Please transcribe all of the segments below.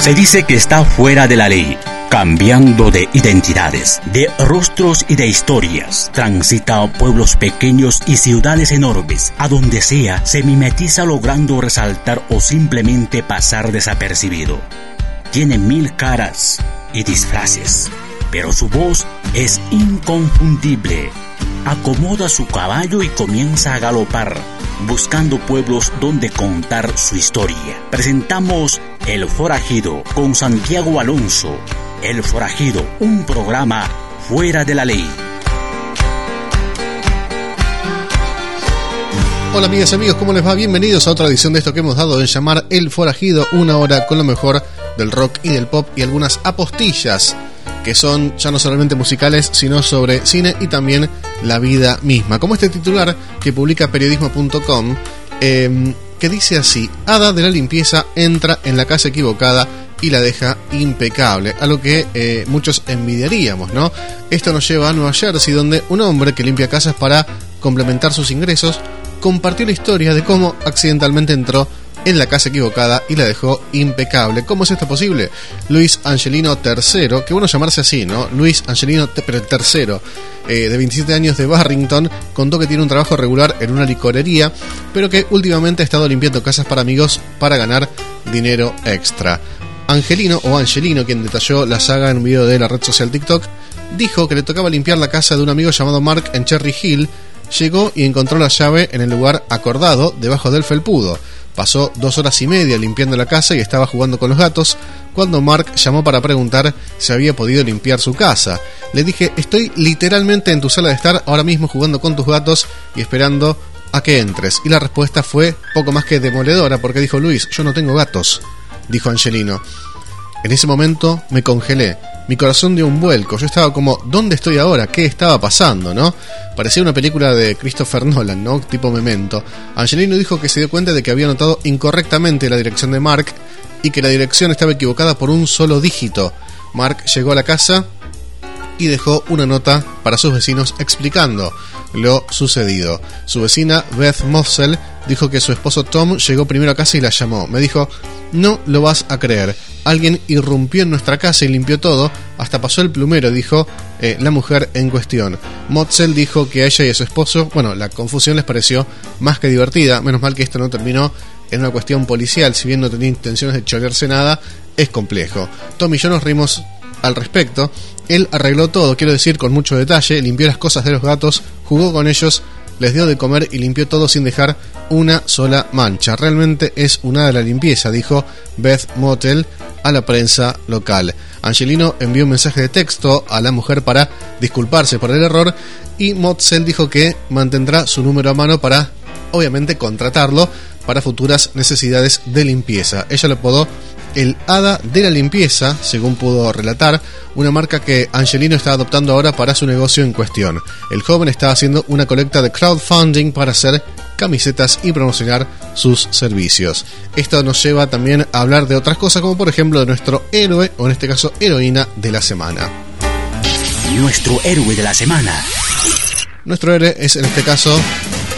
Se dice que está fuera de la ley, cambiando de identidades, de rostros y de historias. Transita a pueblos pequeños y ciudades enormes. A donde sea, se mimetiza logrando resaltar o simplemente pasar desapercibido. Tiene mil caras y disfraces, pero su voz es inconfundible. Acomoda su caballo y comienza a galopar, buscando pueblos donde contar su historia. Presentamos El Forajido con Santiago Alonso. El Forajido, un programa fuera de la ley. Hola amigas y amigos, ¿cómo les va? Bienvenidos a otra edición de esto que hemos dado en llamar El Forajido, una hora con lo mejor del rock y del pop y algunas apostillas que son ya no solamente musicales, sino sobre cine y también la vida misma. Como este titular que publica periodismo.com, em, que dice así, Hada de la limpieza entra en la casa equivocada y la deja impecable, a lo que eh, muchos envidiaríamos, ¿no? Esto nos lleva a Nueva Jersey, donde un hombre que limpia casas para complementar sus ingresos compartió la historia de cómo accidentalmente entró en la casa equivocada y la dejó impecable. ¿Cómo es esto posible? Luis Angelino III, que bueno llamarse así, ¿no? Luis Angelino III, eh, de 27 años de Barrington, contó que tiene un trabajo regular en una licorería, pero que últimamente ha estado limpiando casas para amigos para ganar dinero extra. Angelino o Angelino, quien detalló la saga en un video de la red social TikTok, dijo que le tocaba limpiar la casa de un amigo llamado Mark en Cherry Hill. Llegó y encontró la llave en el lugar acordado, debajo del felpudo. Pasó dos horas y media limpiando la casa y estaba jugando con los gatos cuando Mark llamó para preguntar si había podido limpiar su casa. Le dije, estoy literalmente en tu sala de estar ahora mismo jugando con tus gatos y esperando a que entres. Y la respuesta fue poco más que demoledora porque dijo Luis, yo no tengo gatos, dijo Angelino. En ese momento me congelé mi corazón dio un vuelco. Yo estaba como, ¿dónde estoy ahora? ¿Qué estaba pasando? ¿No? Parecía una película de Christopher Nolan, ¿no? Tipo Memento. Angelino dijo que se dio cuenta de que había notado incorrectamente la dirección de Mark y que la dirección estaba equivocada por un solo dígito. Mark llegó a la casa y dejó una nota para sus vecinos explicando lo sucedido. Su vecina Beth Mossel dijo que su esposo Tom llegó primero a casa y la llamó. Me dijo, no lo vas a creer. Alguien irrumpió en nuestra casa y limpió todo, hasta pasó el plumero, dijo eh, la mujer en cuestión. Motzel dijo que a ella y a su esposo, bueno, la confusión les pareció más que divertida, menos mal que esto no terminó en una cuestión policial, si bien no tenía intenciones de chorearse nada, es complejo. Tom y yo nos rimos al respecto. Él arregló todo, quiero decir, con mucho detalle, limpió las cosas de los gatos, jugó con ellos, les dio de comer y limpió todo sin dejar una sola mancha. Realmente es una de la limpieza, dijo Beth Motel a la prensa local. Angelino envió un mensaje de texto a la mujer para disculparse por el error y Motzel dijo que mantendrá su número a mano para, obviamente, contratarlo para futuras necesidades de limpieza. Ella lo apodó el Hada de la Limpieza, según pudo relatar, una marca que Angelino está adoptando ahora para su negocio en cuestión. El joven está haciendo una colecta de crowdfunding para hacer camisetas y promocionar sus servicios. Esto nos lleva también a hablar de otras cosas, como por ejemplo de nuestro héroe, o en este caso heroína de la semana. Nuestro héroe de la semana. Nuestro héroe es en este caso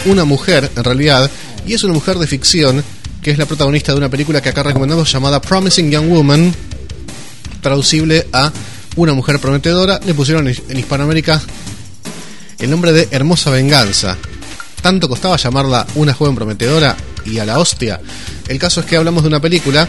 una mujer, en realidad, y es una mujer de ficción que es la protagonista de una película que acá recomendamos llamada Promising Young Woman, traducible a Una mujer prometedora. Le pusieron en Hispanoamérica el nombre de Hermosa Venganza. Tanto costaba llamarla Una joven prometedora y a la hostia. El caso es que hablamos de una película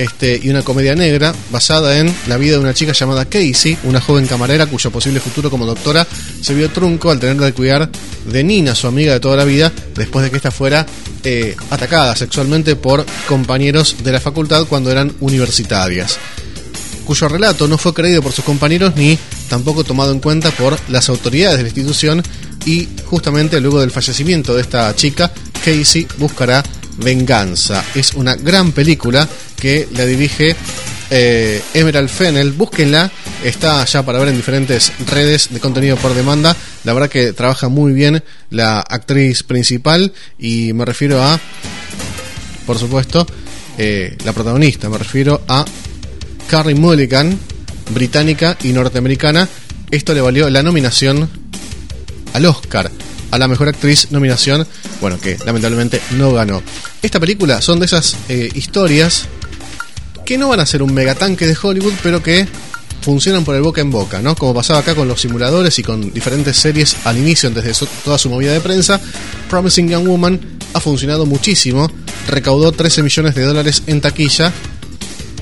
este, y una comedia negra basada en la vida de una chica llamada Casey, una joven camarera cuyo posible futuro como doctora se vio trunco al tener que cuidar de Nina, su amiga de toda la vida, después de que ésta fuera eh, atacada sexualmente por compañeros de la facultad cuando eran universitarias. Cuyo relato no fue creído por sus compañeros ni tampoco tomado en cuenta por las autoridades de la institución y justamente luego del fallecimiento de esta chica, Casey buscará venganza. Es una gran película que la dirige eh, Emerald Fennel. Búsquenla, está ya para ver en diferentes redes de contenido por demanda. La verdad que trabaja muy bien la actriz principal y me refiero a, por supuesto, eh, la protagonista. Me refiero a Carrie Mulligan, británica y norteamericana. Esto le valió la nominación al Oscar a la mejor actriz nominación, bueno, que lamentablemente no ganó. Esta película son de esas eh, historias que no van a ser un megatanque de Hollywood, pero que funcionan por el boca en boca, ¿no? Como pasaba acá con los simuladores y con diferentes series al inicio, antes de toda su movida de prensa, Promising Young Woman ha funcionado muchísimo, recaudó 13 millones de dólares en taquilla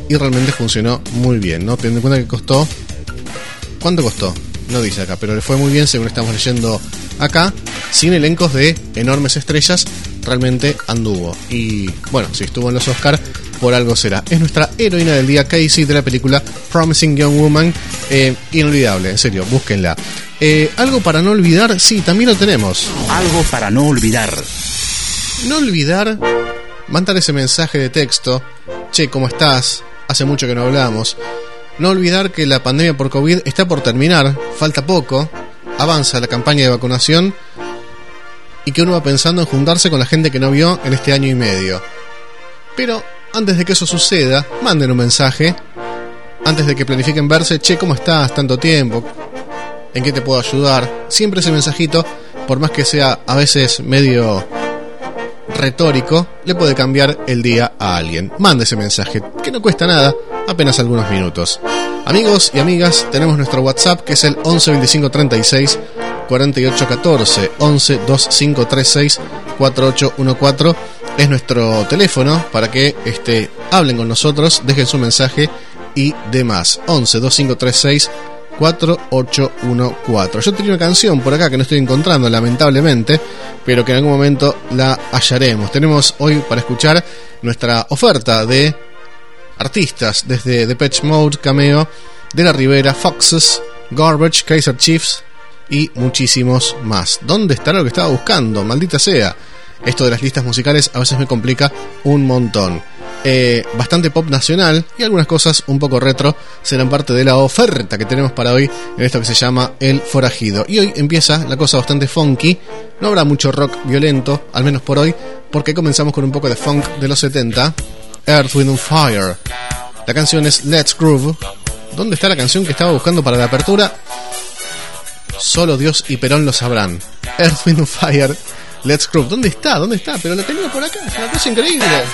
y realmente funcionó muy bien, ¿no? Teniendo en cuenta que costó... ¿Cuánto costó? No dice acá, pero le fue muy bien según estamos leyendo acá, sin elencos de enormes estrellas, realmente anduvo. Y bueno, si estuvo en los Oscars, por algo será. Es nuestra heroína del día, Casey, de la película Promising Young Woman. Eh, inolvidable, en serio, búsquenla. Eh, algo para no olvidar, sí, también lo tenemos. Algo para no olvidar. No olvidar mandar ese mensaje de texto. Che, ¿cómo estás? Hace mucho que no hablamos. No olvidar que la pandemia por COVID está por terminar, falta poco, avanza la campaña de vacunación y que uno va pensando en juntarse con la gente que no vio en este año y medio. Pero antes de que eso suceda, manden un mensaje. Antes de que planifiquen verse, che, ¿cómo estás? Tanto tiempo. ¿En qué te puedo ayudar? Siempre ese mensajito, por más que sea a veces medio retórico, le puede cambiar el día a alguien. Mande ese mensaje, que no cuesta nada, apenas algunos minutos. Amigos y amigas, tenemos nuestro WhatsApp que es el 11 25 36 48 14 11 25 36 4814 es nuestro teléfono para que este, hablen con nosotros, dejen su mensaje y demás. 11 2536 4814. Yo tenía una canción por acá que no estoy encontrando, lamentablemente, pero que en algún momento la hallaremos. Tenemos hoy para escuchar nuestra oferta de artistas desde The Patch Mode, Cameo, De la Rivera, Foxes, Garbage, Kaiser Chiefs y muchísimos más. ¿Dónde estará lo que estaba buscando? Maldita sea. Esto de las listas musicales a veces me complica un montón. Eh, bastante pop nacional y algunas cosas un poco retro serán parte de la oferta que tenemos para hoy en esto que se llama El Forajido. Y hoy empieza la cosa bastante funky, no habrá mucho rock violento, al menos por hoy, porque comenzamos con un poco de funk de los 70, Earth, Wind Fire. La canción es Let's Groove. ¿Dónde está la canción que estaba buscando para la apertura? Solo Dios y Perón lo sabrán. Earth, Wind Fire Let's Group. ¿Dónde está? ¿Dónde está? Pero lo tengo por acá. Es una cosa increíble.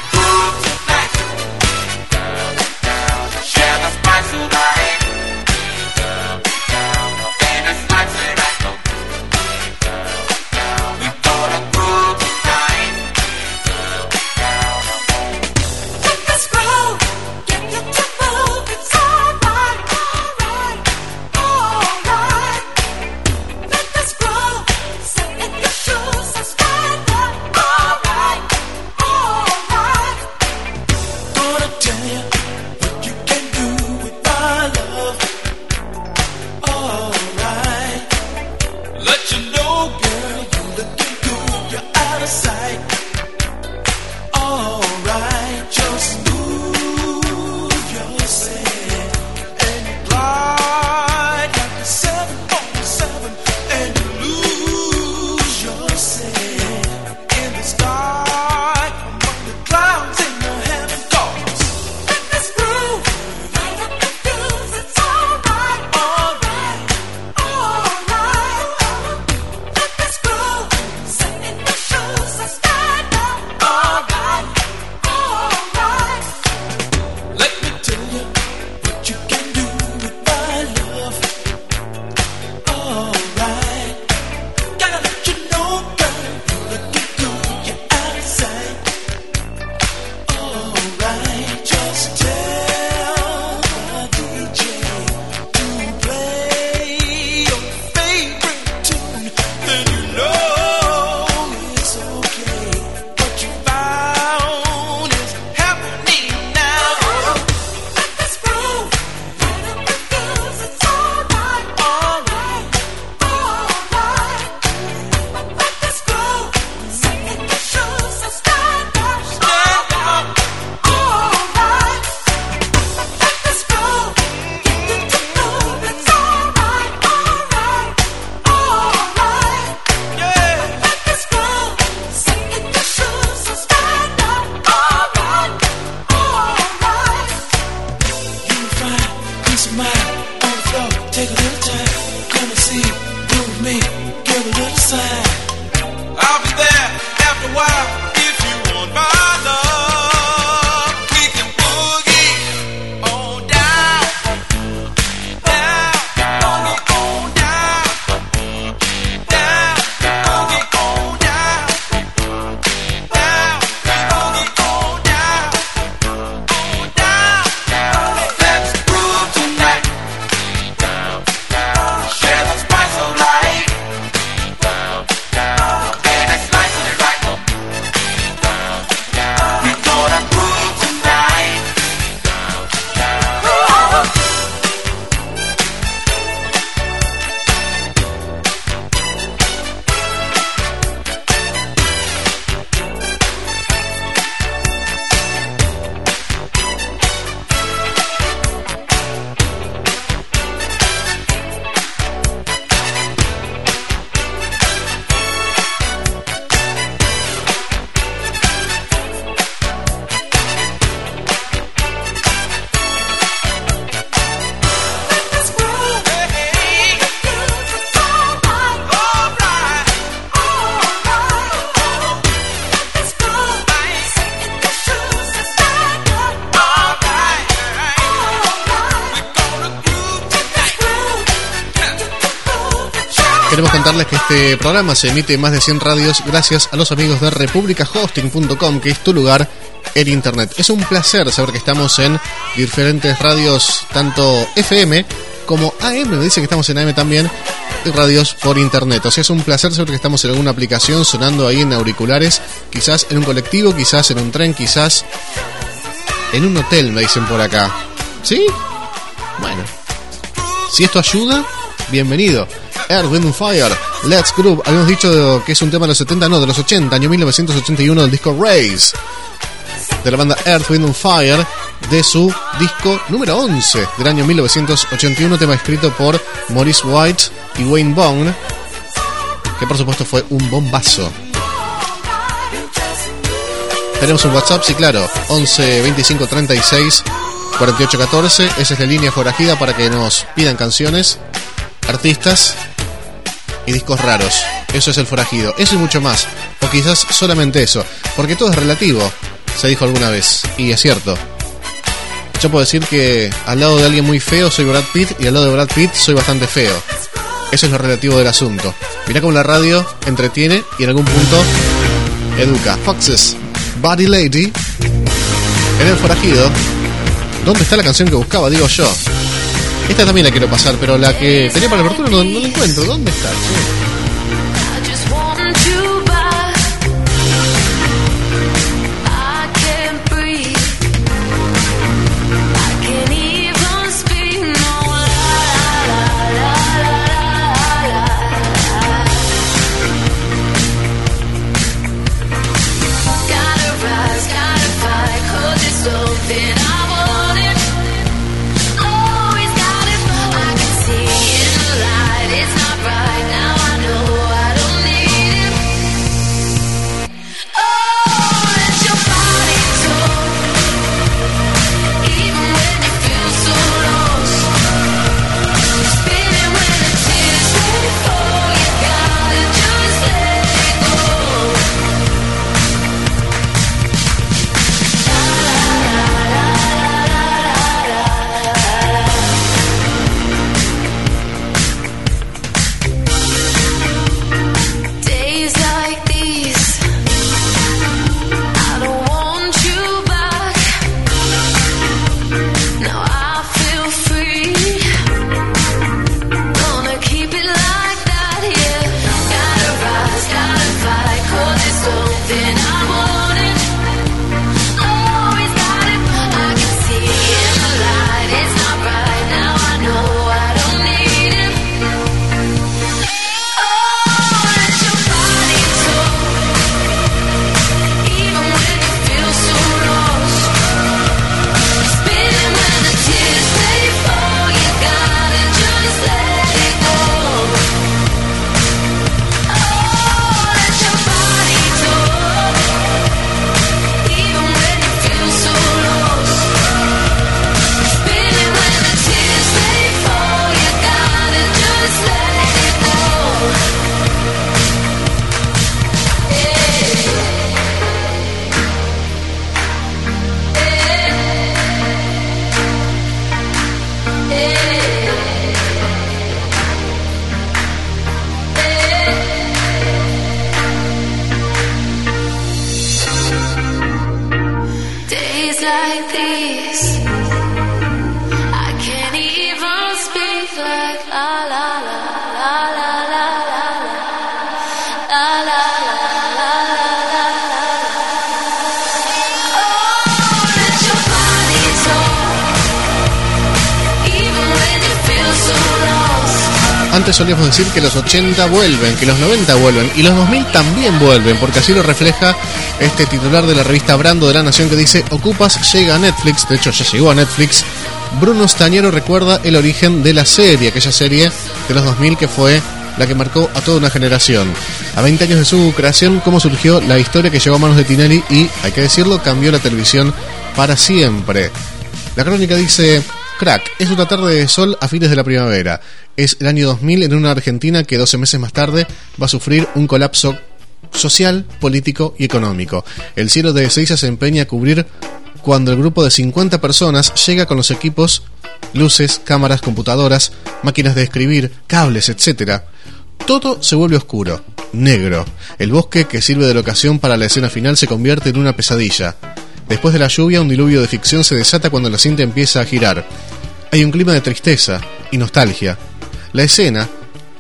Programa se emite en más de 100 radios gracias a los amigos de republicahosting.com, que es tu lugar en internet. Es un placer saber que estamos en diferentes radios, tanto FM como AM, me dice que estamos en AM también, y radios por internet. O sea, es un placer saber que estamos en alguna aplicación sonando ahí en auriculares, quizás en un colectivo, quizás en un tren, quizás en un hotel, me dicen por acá. ¿Sí? Bueno. Si esto ayuda, bienvenido. Earth, Wind Fire, Let's Groove. Habíamos dicho que es un tema de los 70, no, de los 80, año 1981 del disco Race. De la banda Earth, Wind Fire, de su disco número 11 del año 1981, tema escrito por Maurice White y Wayne Bone, que por supuesto fue un bombazo. Tenemos un WhatsApp, sí, claro, 11 25 36 48 14. Esa es la línea forajida para que nos pidan canciones, artistas y discos raros. Eso es el forajido. Eso y mucho más. O quizás solamente eso. Porque todo es relativo, se dijo alguna vez. Y es cierto. Yo puedo decir que al lado de alguien muy feo soy Brad Pitt y al lado de Brad Pitt soy bastante feo. Eso es lo relativo del asunto. Mirá cómo la radio entretiene y en algún punto educa. Foxes, Body Lady, en el forajido. ¿Dónde está la canción que buscaba? Digo yo. Esta también la quiero pasar, pero la que tenía para la apertura no, la encuentro. ¿Dónde está? Antes decir que los 80 vuelven, que los 90 vuelven y los 2000 también vuelven, porque así lo refleja este titular de la revista Brando de la Nación que dice Ocupas llega a Netflix, de hecho ya llegó a Netflix. Bruno Stañero recuerda el origen de la serie, aquella serie de los 2000 que fue la que marcó a toda una generación. A 20 años de su creación, cómo surgió la historia que llegó a manos de Tinelli y, hay que decirlo, cambió la televisión para siempre. La crónica dice, Crack, es una tarde de sol a fines de la primavera. Es el año 2000 en una Argentina que 12 meses más tarde va a sufrir un colapso social, político y económico. El cielo de Ezeiza se empeña a cubrir cuando el grupo de 50 personas llega con los equipos, luces, cámaras, computadoras, máquinas de escribir, cables, etc. todo se vuelve oscuro, negro. El bosque que sirve de locación para la escena final se convierte en una pesadilla. Después de la lluvia, un diluvio de ficción se desata cuando la cinta empieza a girar. Hay un clima de tristeza y nostalgia. La escena,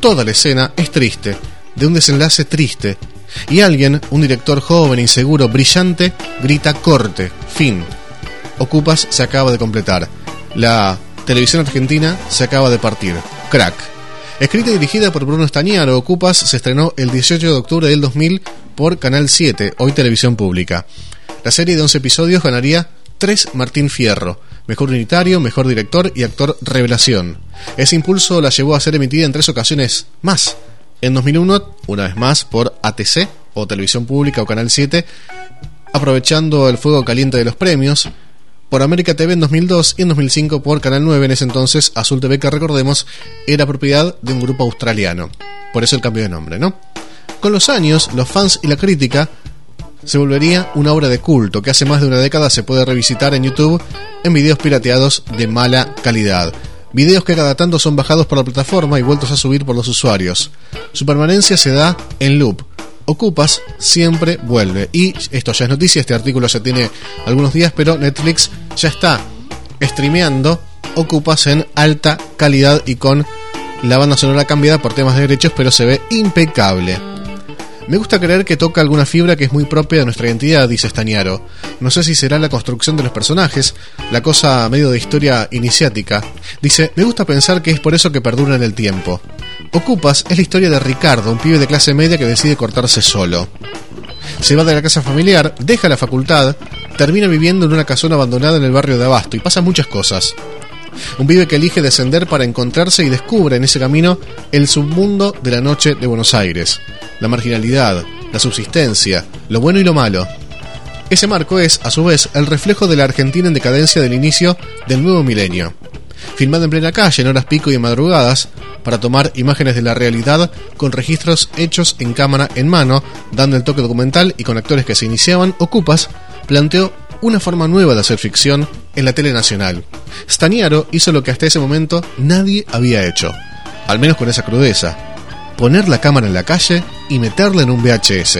toda la escena, es triste, de un desenlace triste. Y alguien, un director joven, inseguro, brillante, grita corte, fin. Ocupas se acaba de completar. La televisión argentina se acaba de partir. Crack. Escrita y dirigida por Bruno Estañaro, Ocupas se estrenó el 18 de octubre del 2000 por Canal 7, hoy Televisión Pública. La serie de 11 episodios ganaría 3 Martín Fierro, mejor unitario, mejor director y actor revelación. Ese impulso la llevó a ser emitida en tres ocasiones más. En 2001, una vez más, por ATC, o Televisión Pública o Canal 7, aprovechando el fuego caliente de los premios, por América TV en 2002 y en 2005 por Canal 9, en ese entonces Azul TV que recordemos era propiedad de un grupo australiano. Por eso el cambio de nombre, ¿no? Con los años, los fans y la crítica se volvería una obra de culto que hace más de una década se puede revisitar en YouTube en videos pirateados de mala calidad. Videos que cada tanto son bajados por la plataforma y vueltos a subir por los usuarios. Su permanencia se da en loop, Ocupas siempre vuelve. Y esto ya es noticia, este artículo ya tiene algunos días, pero Netflix ya está streameando Ocupas en alta calidad y con la banda sonora cambiada por temas de derechos, pero se ve impecable. Me gusta creer que toca alguna fibra que es muy propia de nuestra identidad, dice Stañaro. No sé si será la construcción de los personajes, la cosa medio de historia iniciática. Dice, me gusta pensar que es por eso que perdura en el tiempo. Ocupas es la historia de Ricardo, un pibe de clase media que decide cortarse solo. Se va de la casa familiar, deja la facultad, termina viviendo en una casona abandonada en el barrio de Abasto y pasa muchas cosas. Un pibe que elige descender para encontrarse y descubre en ese camino el submundo de la noche de Buenos Aires, la marginalidad, la subsistencia, lo bueno y lo malo. Ese marco es, a su vez, el reflejo de la Argentina en decadencia del inicio del nuevo milenio. Filmada en plena calle, en horas pico y madrugadas, para tomar imágenes de la realidad con registros hechos en cámara en mano, dando el toque documental y con actores que se iniciaban, Ocupas planteó una forma nueva de hacer ficción en la tele nacional. Staniaro hizo lo que hasta ese momento nadie había hecho, al menos con esa crudeza, poner la cámara en la calle y meterla en un VHS.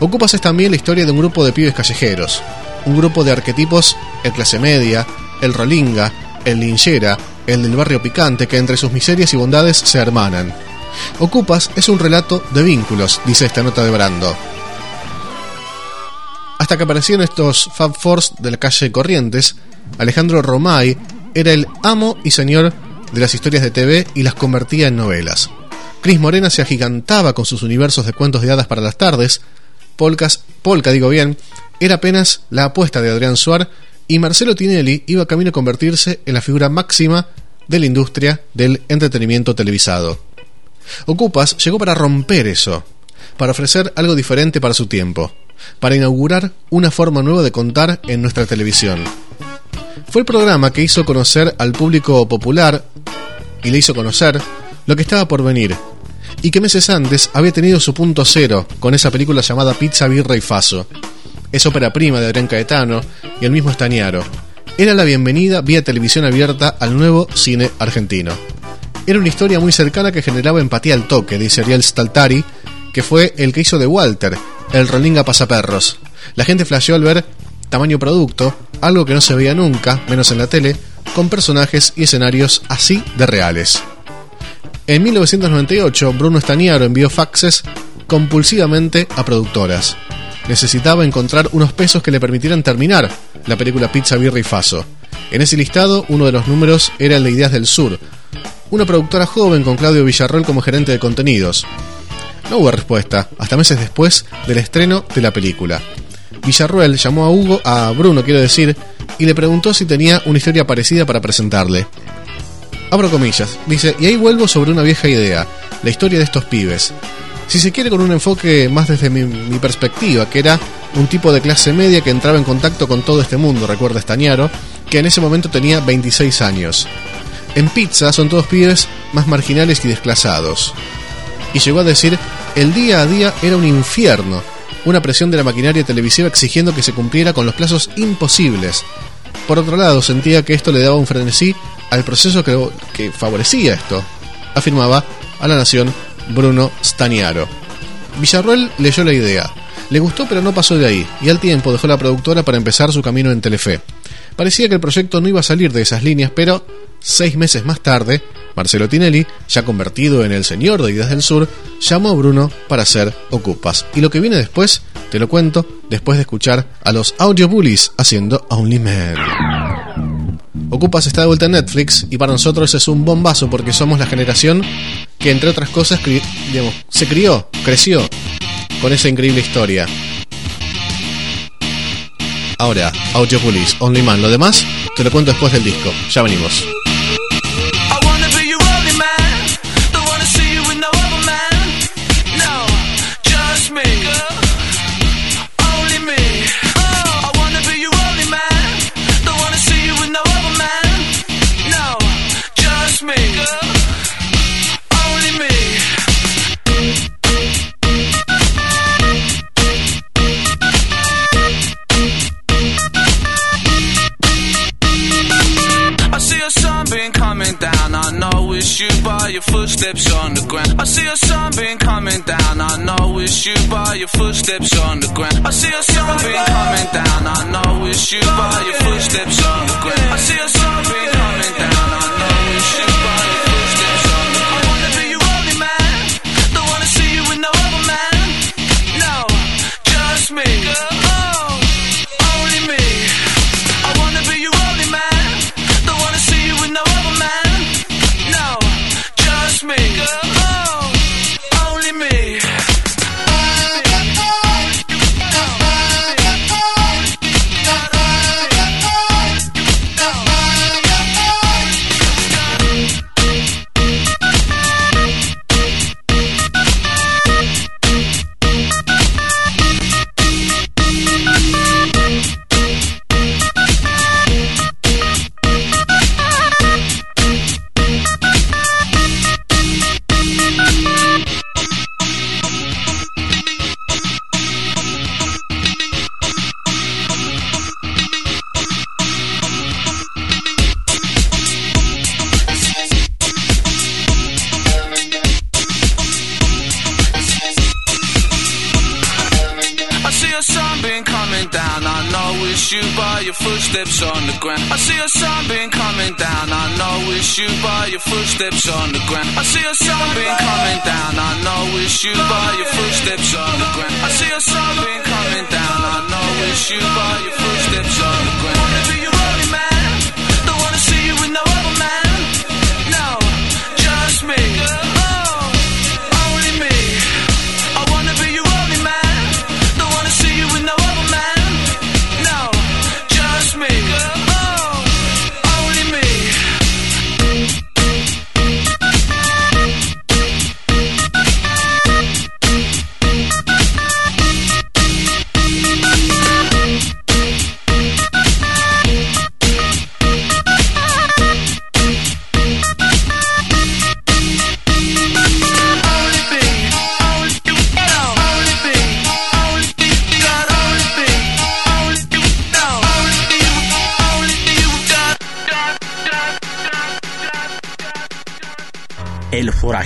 Ocupas es también la historia de un grupo de pibes callejeros, un grupo de arquetipos, el clase media, el rolinga, el linchera, el del barrio picante, que entre sus miserias y bondades se hermanan. Ocupas es un relato de vínculos, dice esta nota de Brando. Hasta que aparecieron estos Fab Force de la calle Corrientes, Alejandro Romay era el amo y señor de las historias de TV y las convertía en novelas. Cris Morena se agigantaba con sus universos de cuentos de hadas para las tardes. Polcas, Polka, digo bien, era apenas la apuesta de Adrián Suar y Marcelo Tinelli iba camino a convertirse en la figura máxima de la industria del entretenimiento televisado. Ocupas llegó para romper eso, para ofrecer algo diferente para su tiempo, para inaugurar una forma nueva de contar en nuestra televisión. Fue el programa que hizo conocer al público popular y le hizo conocer lo que estaba por venir, y que meses antes había tenido su punto cero con esa película llamada Pizza, Birra y Faso, es ópera prima de Adrián Caetano y el mismo Estañaro. Era la bienvenida vía televisión abierta al nuevo cine argentino. Era una historia muy cercana que generaba empatía al toque, dice Ariel Staltari, que fue el que hizo de Walter, el Rolinga Pasaperros. La gente flasheó al ver tamaño producto, algo que no se veía nunca, menos en la tele, con personajes y escenarios así de reales. En 1998, Bruno Estañaro envió faxes compulsivamente a productoras necesitaba encontrar unos pesos que le permitieran terminar la película Pizza, Birra y Faso. En ese listado, uno de los números era el de Ideas del Sur, una productora joven con Claudio Villarroel como gerente de contenidos. No hubo respuesta, hasta meses después del estreno de la película. Villarroel llamó a Hugo, a Bruno quiero decir, y le preguntó si tenía una historia parecida para presentarle. Abro comillas, dice, y ahí vuelvo sobre una vieja idea, la historia de estos pibes si se quiere con un enfoque más desde mi, perspectiva, que era un tipo de clase media que entraba en contacto con todo este mundo, recuerda Estañaro, que en ese momento tenía 26 años. En pizza son todos pibes más marginales y desclasados. Y llegó a decir, el día a día era un infierno, una presión de la maquinaria televisiva exigiendo que se cumpliera con los plazos imposibles. Por otro lado, sentía que esto le daba un frenesí al proceso que, favorecía esto, afirmaba a la Nación Bruno Staniaro. Villarroel leyó la idea. Le gustó pero no pasó de ahí, y al tiempo dejó la productora para empezar su camino en Telefe. Parecía que el proyecto no iba a salir de esas líneas, pero seis meses más tarde, Marcelo Tinelli, ya convertido en el señor de Ideas del Sur, llamó a Bruno para hacer Ocupas. Y lo que viene después, te lo cuento después de escuchar a los Audio Bullies haciendo Only Man. Ocupas está de vuelta en Netflix y para nosotros es un bombazo porque somos la generación que entre otras cosas se crió, creció con esa increíble historia. Ahora, Audio Only Man. Lo demás te lo cuento después del disco. Ya venimos. Footsteps on the ground. I see a sunbeam coming down. I know it's you by your footsteps on the ground. I see a sunbeam coming down. I know it's you by your footsteps on the ground. I see a sunbeam coming down.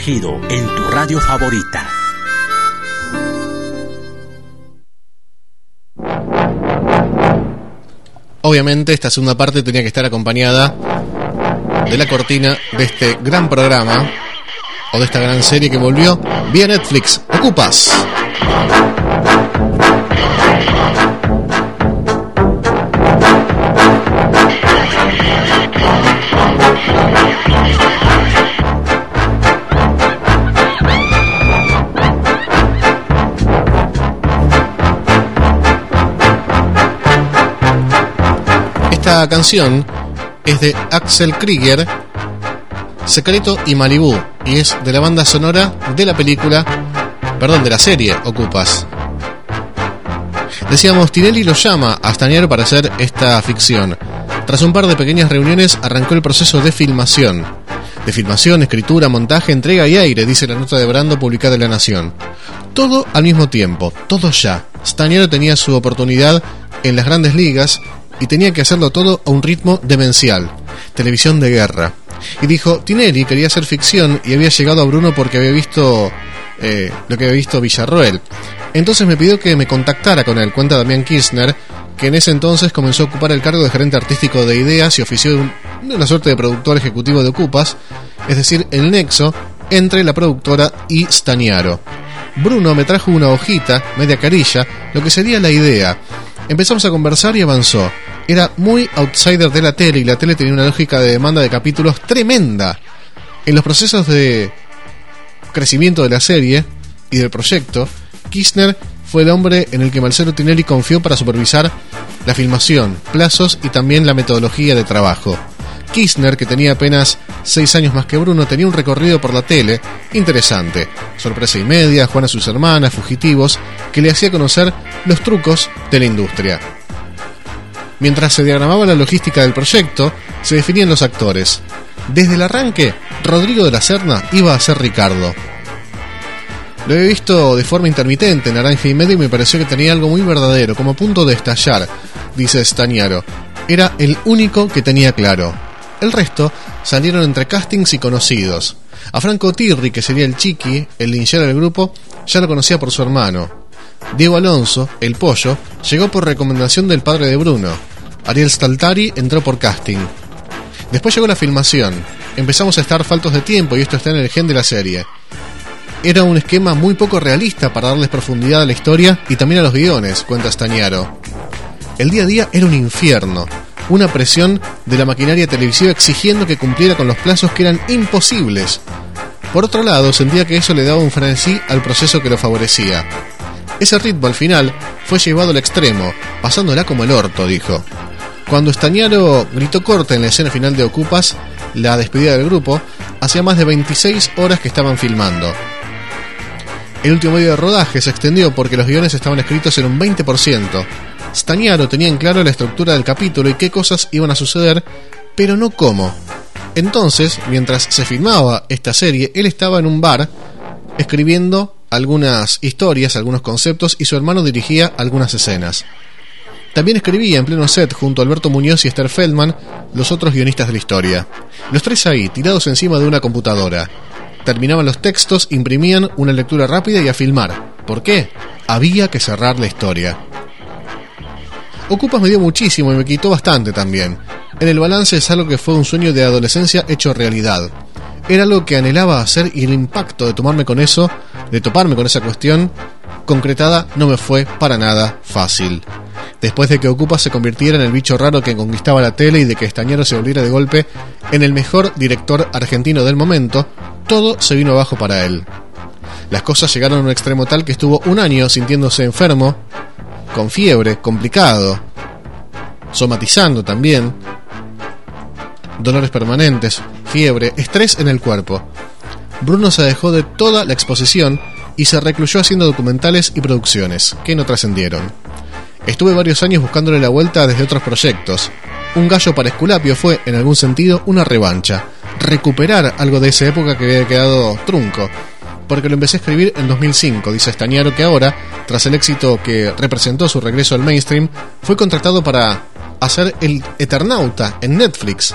En tu radio favorita. Obviamente esta segunda parte tenía que estar acompañada de la cortina de este gran programa o de esta gran serie que volvió vía Netflix. Ocupas. Canción es de Axel Krieger, Secreto y Malibu, y es de la banda sonora de la película, perdón, de la serie Ocupas. Decíamos, Tinelli lo llama a Stanier para hacer esta ficción. Tras un par de pequeñas reuniones arrancó el proceso de filmación. De filmación, escritura, montaje, entrega y aire, dice la nota de Brando publicada en La Nación. Todo al mismo tiempo, todo ya. Stanier tenía su oportunidad en las grandes ligas y tenía que hacerlo todo a un ritmo demencial, televisión de guerra. Y dijo, Tinelli quería hacer ficción y había llegado a Bruno porque había visto eh, lo que había visto Villarroel. Entonces me pidió que me contactara con él, cuenta Damián Kirchner, que en ese entonces comenzó a ocupar el cargo de gerente artístico de Ideas y ofició de, una suerte de productor ejecutivo de Ocupas, es decir, el nexo entre la productora y Staniaro. Bruno me trajo una hojita, media carilla, lo que sería la idea. Empezamos a conversar y avanzó. Era muy outsider de la tele y la tele tenía una lógica de demanda de capítulos tremenda. En los procesos de crecimiento de la serie y del proyecto, Kirchner fue el hombre en el que Marcelo Tinelli confió para supervisar la filmación, plazos y también la metodología de trabajo. Kirchner, que tenía apenas 6 años más que Bruno, tenía un recorrido por la tele interesante. Sorpresa y media, Juana sus hermanas, fugitivos, que le hacía conocer los trucos de la industria. Mientras se diagramaba la logística del proyecto, se definían los actores. Desde el arranque, Rodrigo de la Serna iba a ser Ricardo. Lo he visto de forma intermitente en Naranja y Medio y me pareció que tenía algo muy verdadero, como punto de estallar, dice Stañaro. Era el único que tenía claro. El resto salieron entre castings y conocidos. A Franco Tirri, que sería el chiqui, el linchero del grupo, ya lo conocía por su hermano. Diego Alonso, el pollo, llegó por recomendación del padre de Bruno. Ariel Staltari entró por casting. Después llegó la filmación. Empezamos a estar faltos de tiempo y esto está en el gen de la serie. Era un esquema muy poco realista para darles profundidad a la historia y también a los guiones, cuenta Stañaro. El día a día era un infierno, una presión de la maquinaria televisiva exigiendo que cumpliera con los plazos que eran imposibles. Por otro lado, sentía que eso le daba un frenesí al proceso que lo favorecía. Ese ritmo al final fue llevado al extremo, pasándola como el orto, dijo. Cuando Stañaro gritó corte en la escena final de Ocupas, la despedida del grupo, hacía más de 26 horas que estaban filmando. El último día de rodaje se extendió porque los guiones estaban escritos en un 20%. Stañaro tenía en claro la estructura del capítulo y qué cosas iban a suceder, pero no cómo. Entonces, mientras se filmaba esta serie, él estaba en un bar escribiendo algunas historias, algunos conceptos y su hermano dirigía algunas escenas. También escribía en pleno set junto a Alberto Muñoz y Esther Feldman, los otros guionistas de la historia. Los tres ahí, tirados encima de una computadora. Terminaban los textos, imprimían una lectura rápida y a filmar. ¿Por qué? Había que cerrar la historia. Ocupas me dio muchísimo y me quitó bastante también. En el balance es algo que fue un sueño de adolescencia hecho realidad. Era algo que anhelaba hacer y el impacto de tomarme con eso, de toparme con esa cuestión, concretada no me fue para nada fácil. Después de que Ocupa se convirtiera en el bicho raro que conquistaba la tele y de que Estañero se volviera de golpe en el mejor director argentino del momento, todo se vino abajo para él. Las cosas llegaron a un extremo tal que estuvo un año sintiéndose enfermo, con fiebre, complicado, somatizando también, dolores permanentes, fiebre, estrés en el cuerpo. Bruno se dejó de toda la exposición y se recluyó haciendo documentales y producciones, que no trascendieron. Estuve varios años buscándole la vuelta desde otros proyectos. Un gallo para Esculapio fue, en algún sentido, una revancha. Recuperar algo de esa época que había quedado trunco. Porque lo empecé a escribir en 2005, dice Estañaro que ahora, tras el éxito que representó su regreso al mainstream, fue contratado para hacer El Eternauta en Netflix.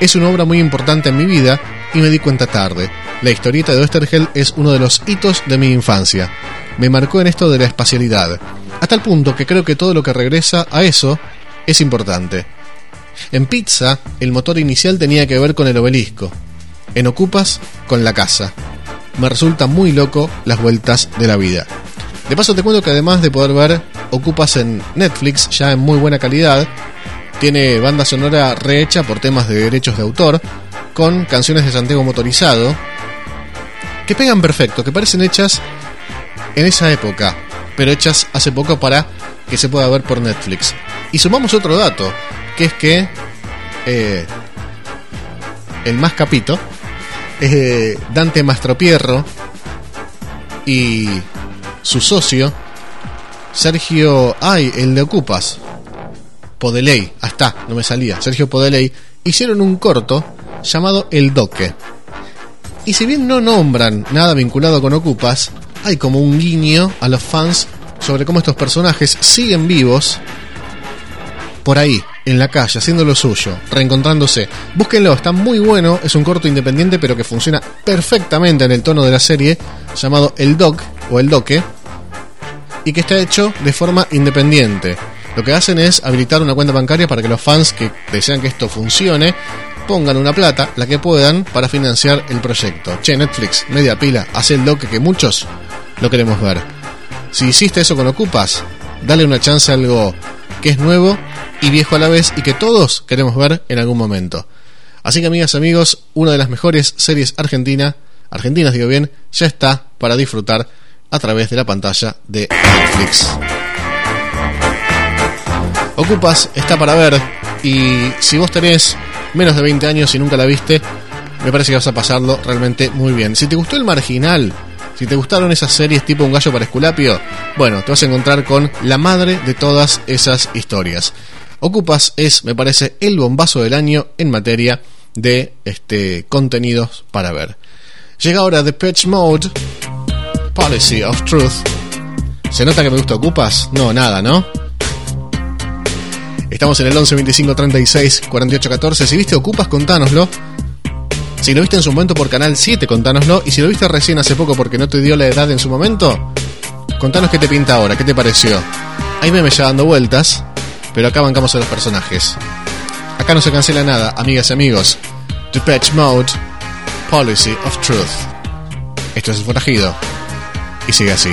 Es una obra muy importante en mi vida y me di cuenta tarde. La historieta de Oestergel es uno de los hitos de mi infancia. Me marcó en esto de la espacialidad, hasta el punto que creo que todo lo que regresa a eso es importante. En Pizza, el motor inicial tenía que ver con el obelisco. En Ocupas, con la casa. Me resulta muy loco las vueltas de la vida. De paso te cuento que además de poder ver Ocupas en Netflix, ya en muy buena calidad, tiene banda sonora rehecha por temas de derechos de autor, con canciones de Santiago Motorizado, que pegan perfecto, que parecen hechas en esa época, pero hechas hace poco para que se pueda ver por Netflix. Y sumamos otro dato, que es que eh, el más capito es Dante Mastropierro y su socio Sergio, ay, el de Ocupas, Podeley, hasta, no me salía, Sergio Podeley, hicieron un corto llamado El Doque. Y si bien no nombran nada vinculado con Ocupas, hay como un guiño a los fans sobre cómo estos personajes siguen vivos por ahí, en la calle, haciendo lo suyo, reencontrándose. Búsquenlo, está muy bueno, es un corto independiente pero que funciona perfectamente en el tono de la serie, llamado El Doc o El Doque y que está hecho de forma independiente. Lo que hacen es habilitar una cuenta bancaria para que los fans que desean que esto funcione pongan una plata, la que puedan, para financiar el proyecto. Che, Netflix, media pila, hace el doque que muchos lo queremos ver. Si hiciste eso con Ocupas, dale una chance a algo que es nuevo y viejo a la vez y que todos queremos ver en algún momento. Así que amigas, amigos, una de las mejores series argentinas, argentinas digo bien, ya está para disfrutar a través de la pantalla de Netflix. Ocupas está para ver y si vos tenés menos de 20 años y nunca la viste, me parece que vas a pasarlo realmente muy bien. Si te gustó el marginal, si te gustaron esas series tipo Un gallo para Esculapio, bueno, te vas a encontrar con la madre de todas esas historias. Ocupas es, me parece, el bombazo del año en materia de este, contenidos para ver. Llega ahora The Patch Mode, Policy of Truth. ¿Se nota que me gusta Ocupas? No, nada, ¿no? Estamos en el 11 25 36 48 14. Si viste Ocupas, contánoslo. Si lo viste en su momento por Canal 7, contánoslo. Y si lo viste recién hace poco porque no te dio la edad en su momento, contanos qué te pinta ahora, qué te pareció. Ahí me ya dando vueltas, pero acá bancamos a los personajes. Acá no se cancela nada, amigas y amigos. The Patch Mode, Policy of Truth. Esto es forajido. Y sigue así.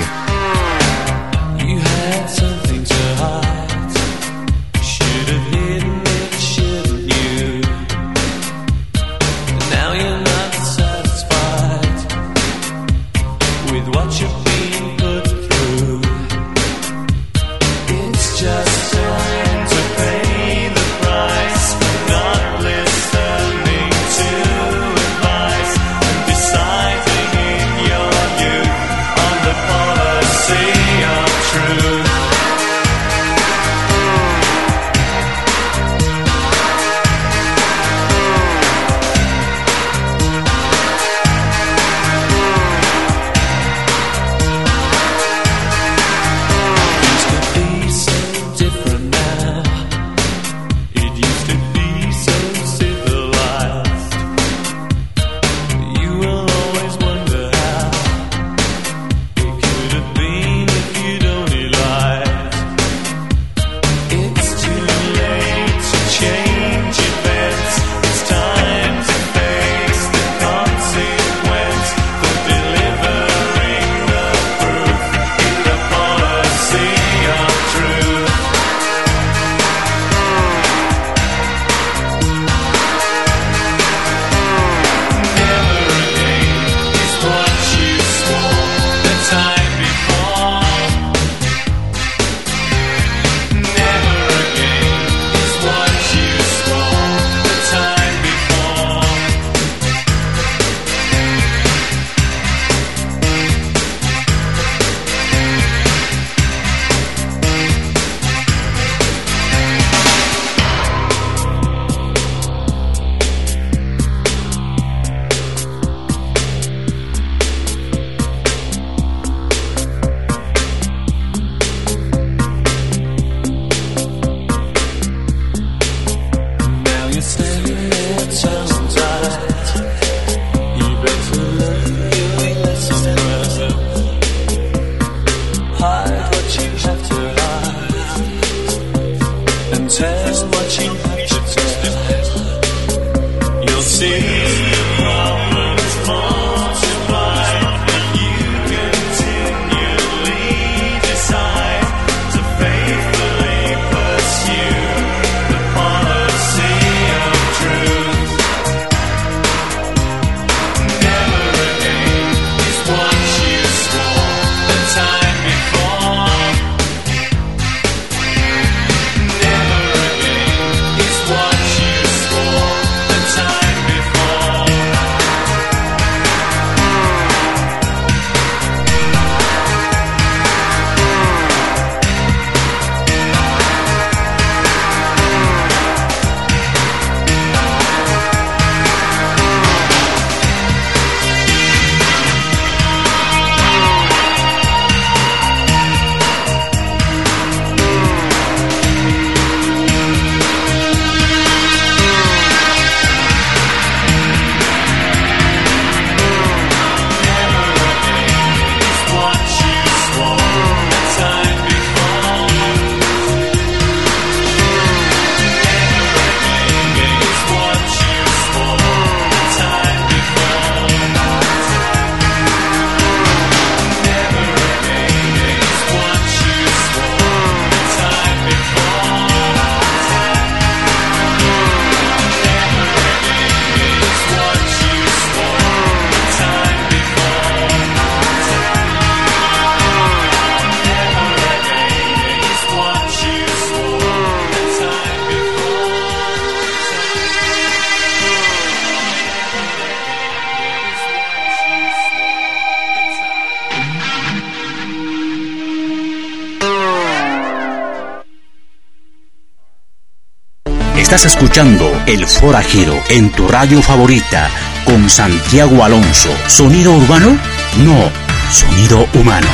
Estás escuchando El Forajido en tu radio favorita con Santiago Alonso. ¿Sonido urbano? No, sonido humano.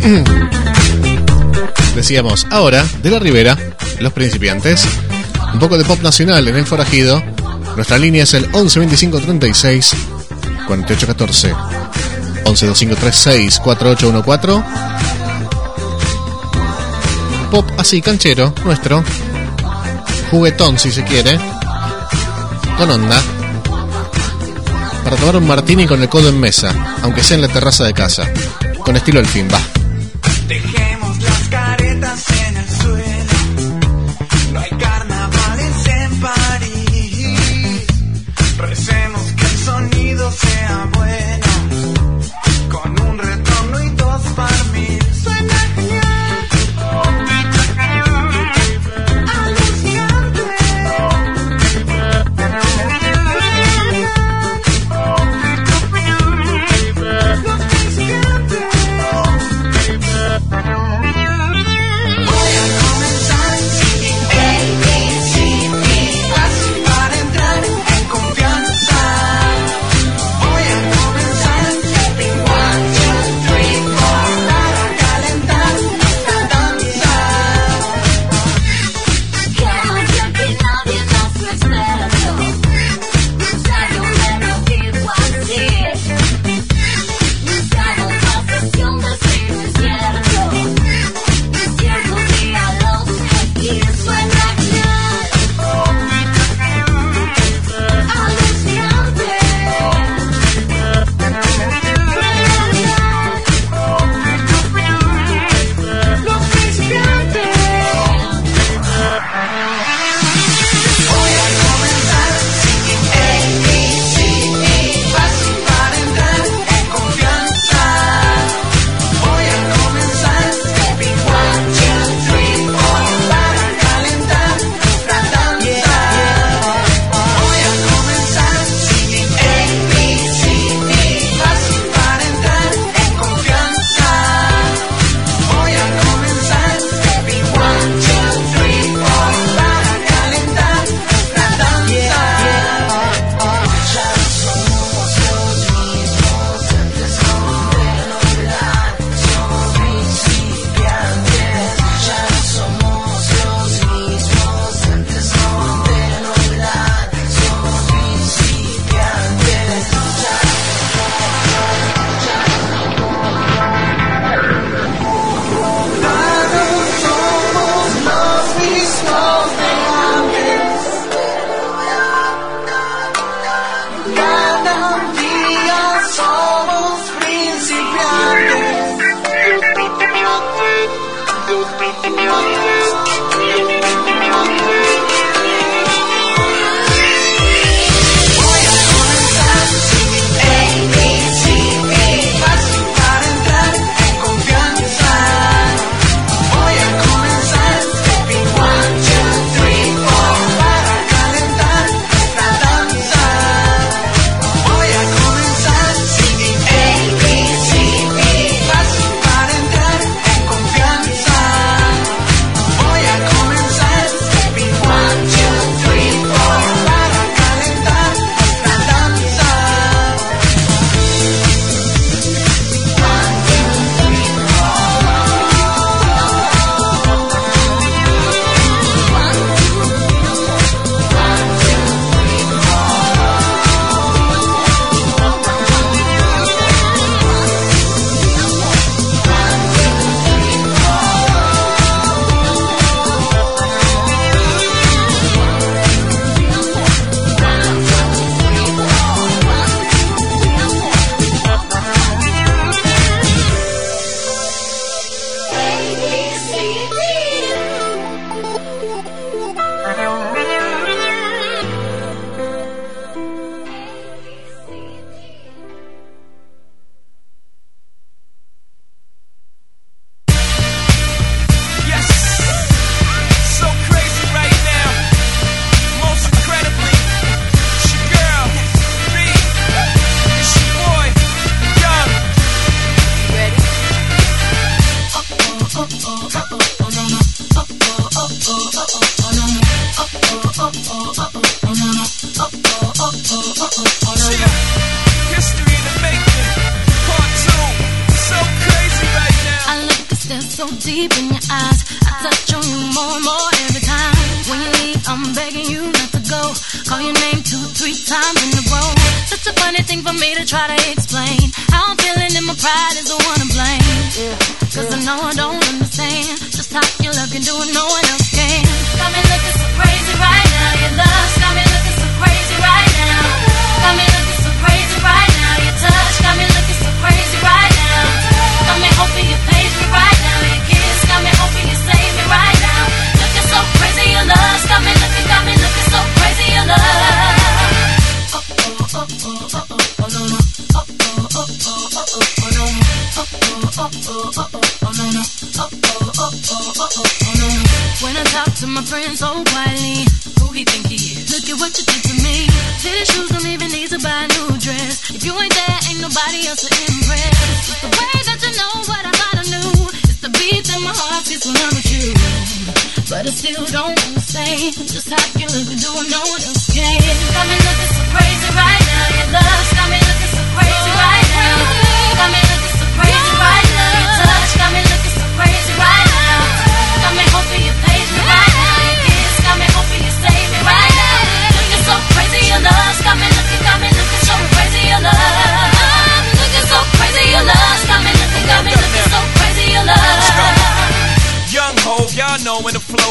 Decíamos, ahora, de la Ribera, los principiantes, un poco de pop nacional en el forajido. Nuestra línea es el 11 25 36 48 14. 11 25 36 4814. Pop así, canchero, nuestro. Juguetón, si se quiere. Con onda. Para tomar un martini con el codo en mesa, aunque sea en la terraza de casa. Con estilo el fin, va.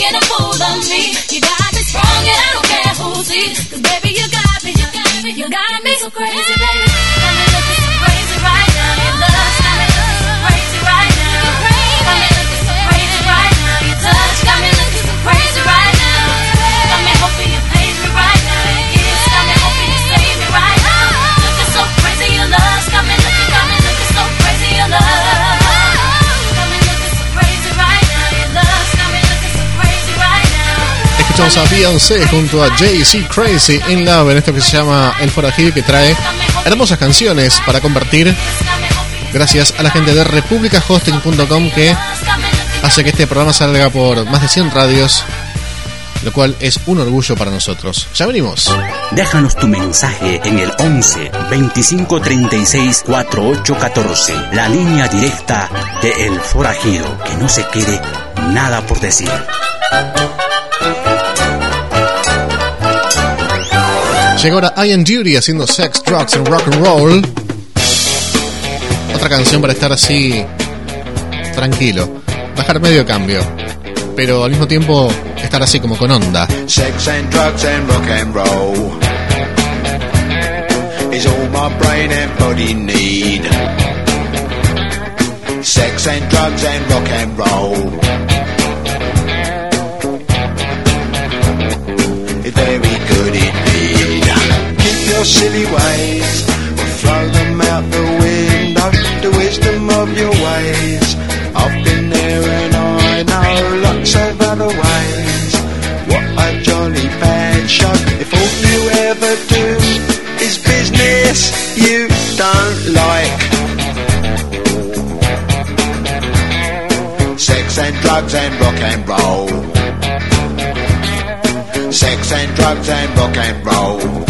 get a fool on me. You got me strong and I don't care who sees. Cause baby, you got me, you got me, you got me so crazy, baby. Beyoncé junto a Jay-Z Crazy in Love en esto que se llama El Forajido que trae hermosas canciones para compartir gracias a la gente de republicahosting.com que hace que este programa salga por más de 100 radios lo cual es un orgullo para nosotros. Ya venimos. Déjanos tu mensaje en el 11 25 36 48 14, la línea directa de El Forajido, que no se quede nada por decir. Llegó ahora Ian Duty haciendo sex, drugs and rock and roll. Otra canción para estar así tranquilo, bajar medio cambio, pero al mismo tiempo estar así como con onda. Sex and drugs and rock and roll is all my brain and body need. Sex and drugs and rock and roll. Your silly ways, or throw them out the window. The wisdom of your ways. I've been there and I know lots of other ways. What a jolly bad show. If all you ever do is business you don't like. Sex and drugs and rock and roll Sex and drugs and rock and roll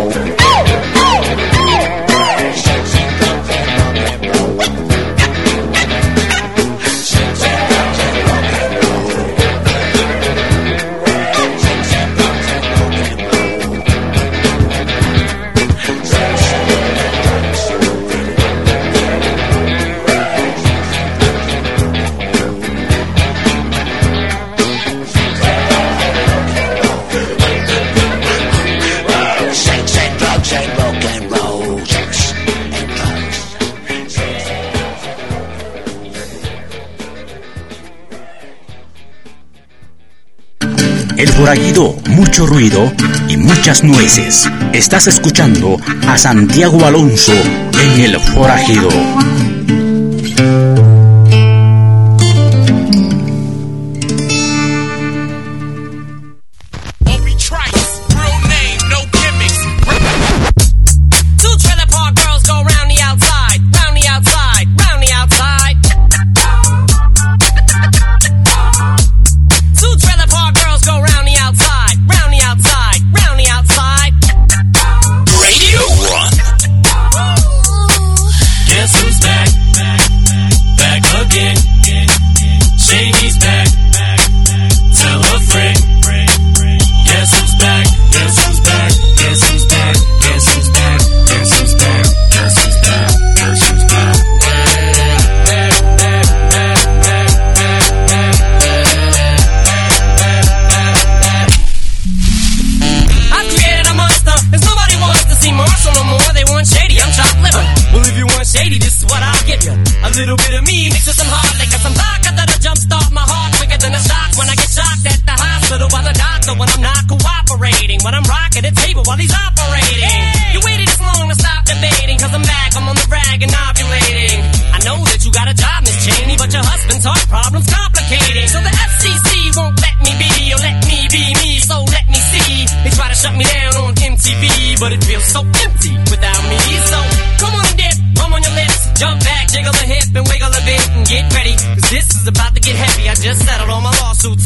El forajido, mucho ruido y muchas nueces. Estás escuchando a Santiago Alonso en El forajido. Jump back, jiggle a hip and wiggle a bit and get ready, cause this is about to get heavy. I just settled all my lawsuits.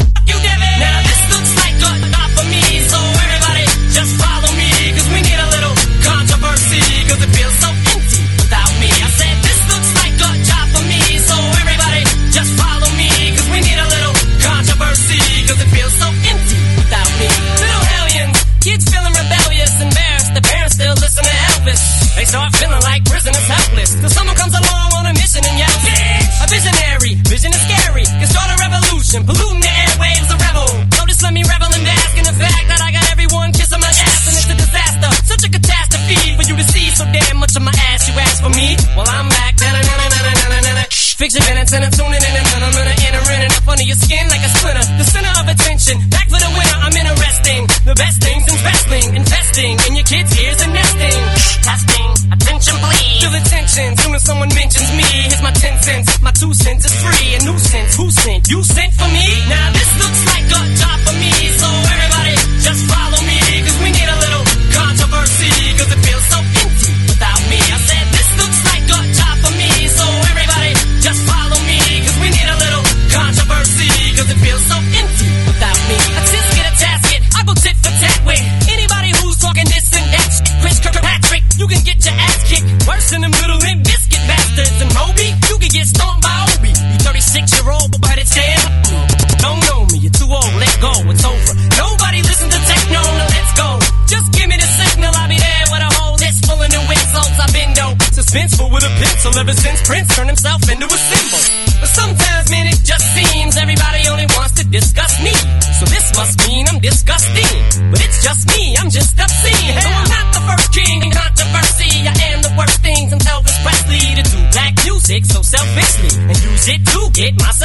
Symbol ever since Prince turned himself into a symbol. But sometimes, man, it just seems everybody only wants to discuss me. So this must mean I'm disgusting. But it's just me, I'm just obscene. So I'm not the first king in controversy. I am the worst things from Elvis Presley to do black music so selfishly and use it to get myself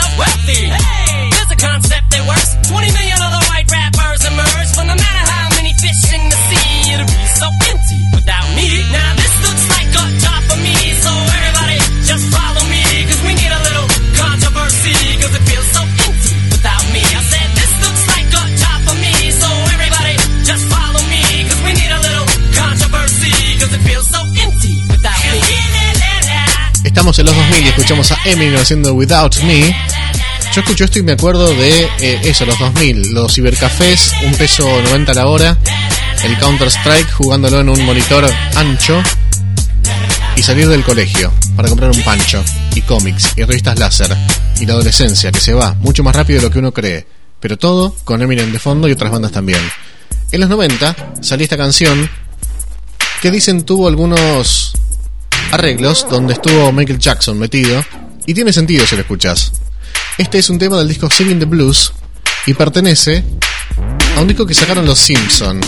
y escuchamos a Eminem haciendo Without Me. Yo escucho esto y me acuerdo de eh, eso, los 2000, los cibercafés, un peso 90 la hora, el Counter-Strike jugándolo en un monitor ancho y salir del colegio para comprar un pancho y cómics y revistas láser y la adolescencia que se va mucho más rápido de lo que uno cree, pero todo con Eminem de fondo y otras bandas también. En los 90 salió esta canción que dicen tuvo algunos arreglos donde estuvo Michael Jackson metido y tiene sentido si lo escuchas. Este es un tema del disco Singing the Blues y pertenece a un disco que sacaron los Simpson.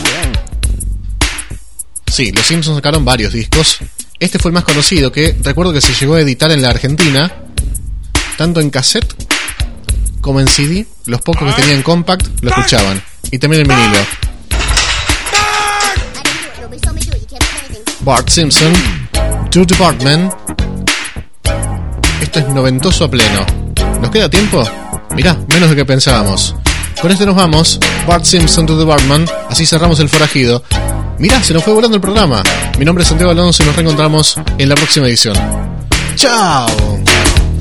Sí, los Simpsons sacaron varios discos. Este fue el más conocido que recuerdo que se llegó a editar en la Argentina, tanto en cassette como en CD. Los pocos que tenían compact lo escuchaban. Y también en vinilo. Bart Simpson, To the Bartman. Esto es noventoso a pleno. ¿Nos queda tiempo? Mirá, menos de que pensábamos. Con esto nos vamos. Bart Simpson to the Bartman. Así cerramos el forajido. Mirá, se nos fue volando el programa. Mi nombre es Santiago Alonso y nos reencontramos en la próxima edición. ¡Chao!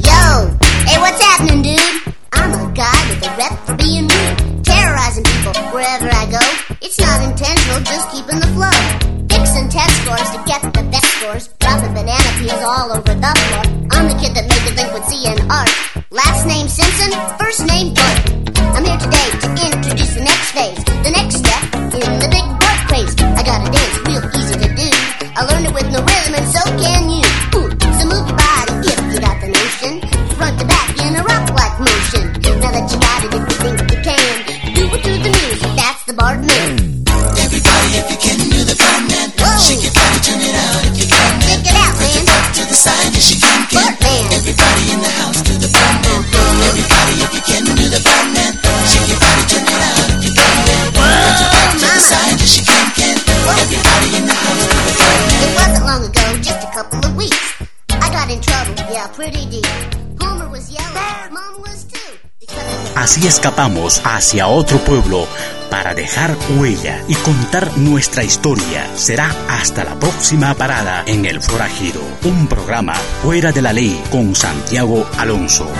Yo, hey, what's happening, dude? I'm a guy with a rep for being rude, terrorizing people wherever I go. It's not intentional, just keeping the flow. Fixing test scores to get peels all over the floor. I'm the kid that made delinquency and art. Last name Simpson, Así escapamos hacia otro pueblo para dejar huella y contar nuestra historia. Será hasta la próxima parada en El Forajido, un programa fuera de la ley con Santiago Alonso.